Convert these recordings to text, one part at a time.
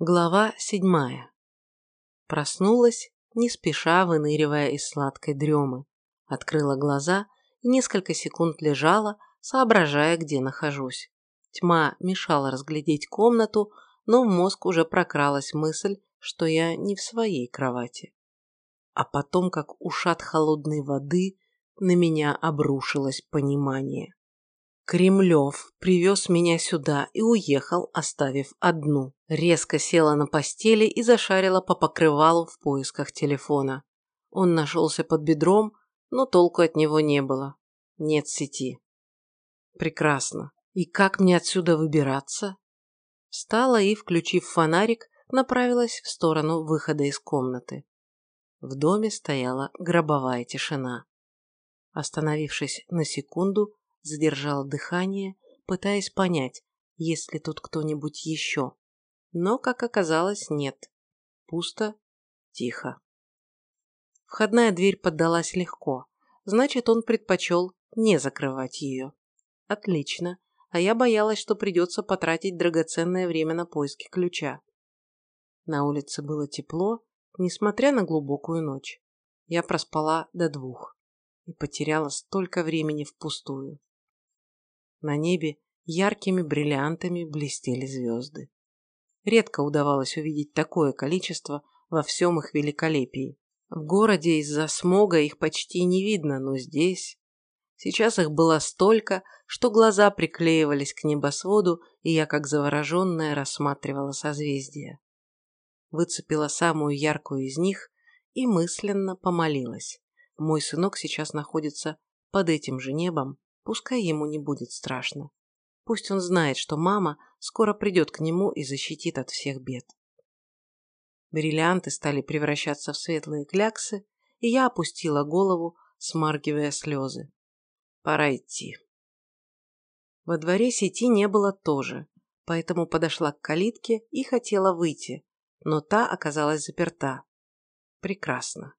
Глава седьмая. Проснулась, не спеша выныривая из сладкой дремы. Открыла глаза и несколько секунд лежала, соображая, где нахожусь. Тьма мешала разглядеть комнату, но в мозг уже прокралась мысль, что я не в своей кровати. А потом, как ушат холодной воды, на меня обрушилось понимание. Кремлев привез меня сюда и уехал, оставив одну. Резко села на постели и зашарила по покрывалу в поисках телефона. Он нашелся под бедром, но толку от него не было. Нет сети. Прекрасно. И как мне отсюда выбираться? Встала и, включив фонарик, направилась в сторону выхода из комнаты. В доме стояла гробовая тишина. Остановившись на секунду, задержала дыхание, пытаясь понять, есть ли тут кто-нибудь еще. Но, как оказалось, нет. Пусто, тихо. Входная дверь поддалась легко, значит, он предпочел не закрывать ее. Отлично, а я боялась, что придется потратить драгоценное время на поиски ключа. На улице было тепло, несмотря на глубокую ночь. Я проспала до двух и потеряла столько времени впустую. На небе яркими бриллиантами блестели звезды. Редко удавалось увидеть такое количество во всем их великолепии. В городе из-за смога их почти не видно, но здесь... Сейчас их было столько, что глаза приклеивались к небосводу, и я, как завороженная, рассматривала созвездия. Выцепила самую яркую из них и мысленно помолилась. Мой сынок сейчас находится под этим же небом, Пускай ему не будет страшно. Пусть он знает, что мама скоро придет к нему и защитит от всех бед. Бриллианты стали превращаться в светлые кляксы, и я опустила голову, смаргивая слезы. Пора идти. Во дворе сети не было тоже, поэтому подошла к калитке и хотела выйти, но та оказалась заперта. Прекрасно.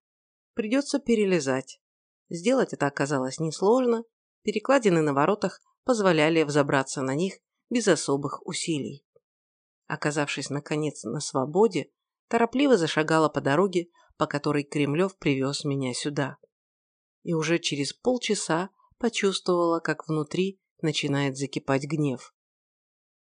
Придется перелезать. Сделать это оказалось несложно, перекладины на воротах позволяли взобраться на них без особых усилий. Оказавшись, наконец, на свободе, торопливо зашагала по дороге, по которой Кремлев привез меня сюда. И уже через полчаса почувствовала, как внутри начинает закипать гнев.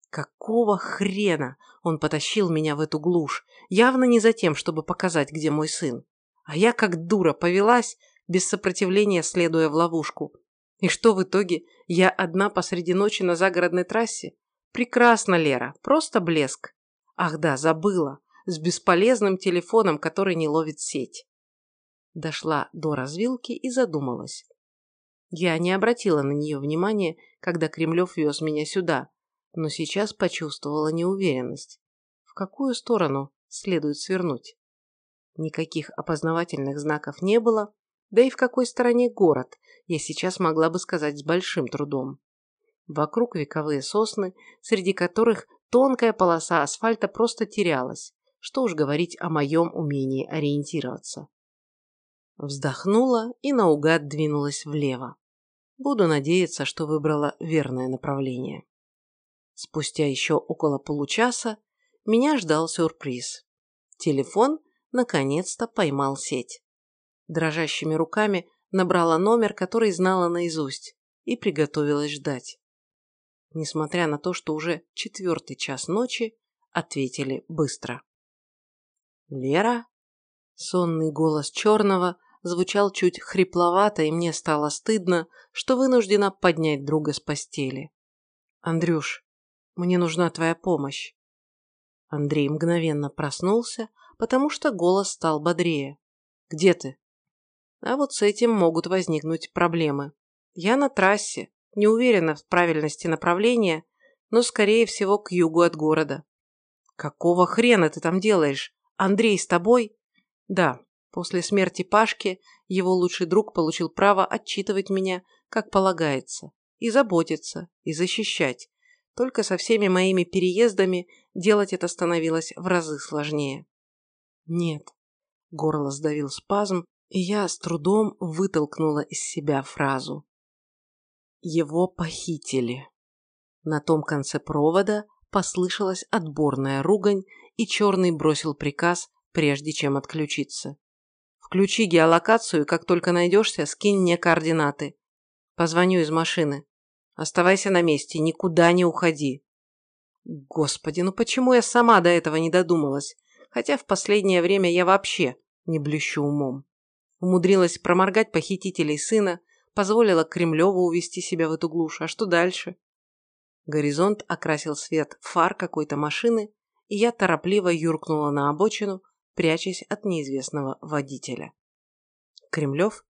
Какого хрена он потащил меня в эту глушь, явно не за тем, чтобы показать, где мой сын. А я, как дура, повелась, без сопротивления следуя в ловушку, и что в итоге? Я одна посреди ночи на загородной трассе? Прекрасно, Лера, просто блеск. Ах да, забыла. С бесполезным телефоном, который не ловит сеть. Дошла до развилки и задумалась. Я не обратила на нее внимания, когда Кремлев вез меня сюда, но сейчас почувствовала неуверенность. В какую сторону следует свернуть? Никаких опознавательных знаков не было, да и в какой стороне город, я сейчас могла бы сказать с большим трудом. Вокруг вековые сосны, среди которых тонкая полоса асфальта просто терялась. Что уж говорить о моем умении ориентироваться. Вздохнула и наугад двинулась влево. Буду надеяться, что выбрала верное направление. Спустя еще около получаса меня ждал сюрприз. Телефон наконец-то поймал сеть. Дрожащими руками набрала номер, который знала наизусть, и приготовилась ждать. Несмотря на то, что уже четвертый час ночи, ответили быстро. «Лера?» Сонный голос черного звучал чуть хрипловато, и мне стало стыдно, что вынуждена поднять друга с постели. «Андрюш, мне нужна твоя помощь». Андрей мгновенно проснулся, потому что голос стал бодрее. «Где ты?» А вот с этим могут возникнуть проблемы. Я на трассе, не уверена в правильности направления, но, скорее всего, к югу от города. Какого хрена ты там делаешь? Андрей с тобой? Да, после смерти Пашки его лучший друг получил право отчитывать меня, как полагается, и заботиться, и защищать. Только со всеми моими переездами делать это становилось в разы сложнее. Нет. Горло сдавил спазм, и я с трудом вытолкнула из себя фразу. Его похитили. На том конце провода послышалась отборная ругань, и Черный бросил приказ, прежде чем отключиться. «Включи геолокацию, и как только найдешься, скинь мне координаты. Позвоню из машины. Оставайся на месте, никуда не уходи». Господи, ну почему я сама до этого не додумалась? Хотя в последнее время я вообще не блещу умом. Умудрилась проморгать похитителей сына, позволила Кремлеву увести себя в эту глушь. А что дальше? Горизонт окрасил свет фар какой-то машины, и я торопливо юркнула на обочину, прячась от неизвестного водителя. Кремлев?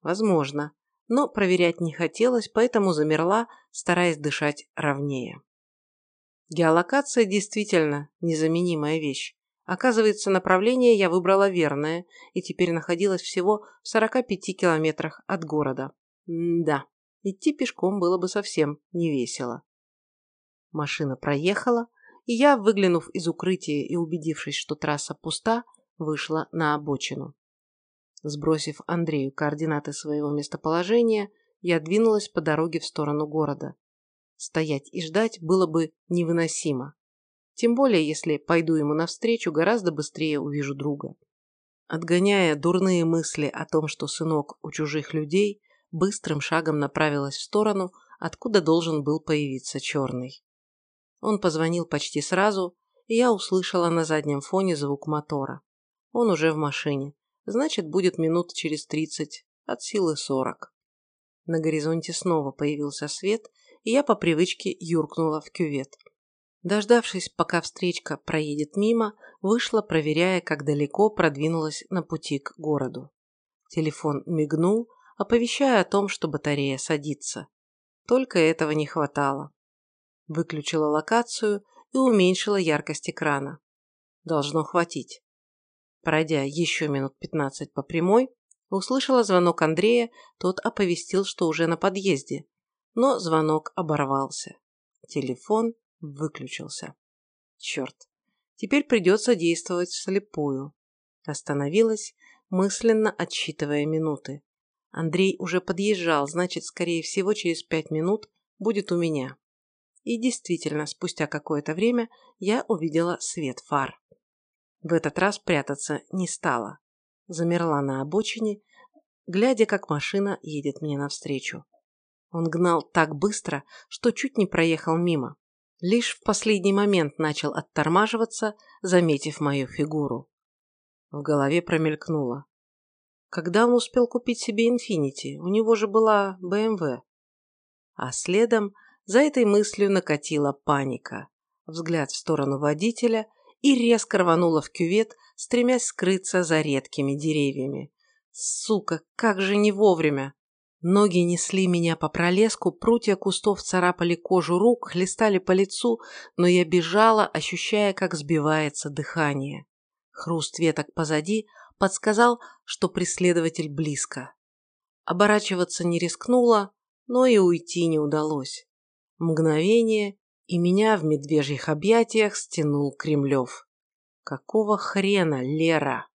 Возможно, но проверять не хотелось, поэтому замерла, стараясь дышать ровнее. Геолокация действительно незаменимая вещь. Оказывается, направление я выбрала верное и теперь находилась всего в 45 километрах от города. М да, идти пешком было бы совсем не весело. Машина проехала, и я, выглянув из укрытия и убедившись, что трасса пуста, вышла на обочину. Сбросив Андрею координаты своего местоположения, я двинулась по дороге в сторону города. Стоять и ждать было бы невыносимо. Тем более, если пойду ему навстречу, гораздо быстрее увижу друга. Отгоняя дурные мысли о том, что сынок у чужих людей, быстрым шагом направилась в сторону, откуда должен был появиться черный. Он позвонил почти сразу, и я услышала на заднем фоне звук мотора. Он уже в машине, значит, будет минут через тридцать, от силы сорок. На горизонте снова появился свет, и я по привычке юркнула в кювет. Дождавшись, пока встречка проедет мимо, вышла, проверяя, как далеко продвинулась на пути к городу. Телефон мигнул, оповещая о том, что батарея садится. Только этого не хватало. Выключила локацию и уменьшила яркость экрана. Должно хватить. Пройдя еще минут пятнадцать по прямой, услышала звонок Андрея, тот оповестил, что уже на подъезде. Но звонок оборвался. Телефон выключился. Черт, теперь придется действовать вслепую. Остановилась, мысленно отсчитывая минуты. Андрей уже подъезжал, значит, скорее всего, через пять минут будет у меня. И действительно, спустя какое-то время я увидела свет фар. В этот раз прятаться не стала. Замерла на обочине, глядя, как машина едет мне навстречу. Он гнал так быстро, что чуть не проехал мимо. Лишь в последний момент начал оттормаживаться, заметив мою фигуру. В голове промелькнуло. Когда он успел купить себе Инфинити? У него же была БМВ. А следом за этой мыслью накатила паника. Взгляд в сторону водителя и резко рванула в кювет, стремясь скрыться за редкими деревьями. Сука, как же не вовремя! Ноги несли меня по пролеску, прутья кустов царапали кожу рук, хлестали по лицу, но я бежала, ощущая, как сбивается дыхание. Хруст веток позади подсказал, что преследователь близко. Оборачиваться не рискнула, но и уйти не удалось. Мгновение, и меня в медвежьих объятиях стянул Кремлев. «Какого хрена, Лера?»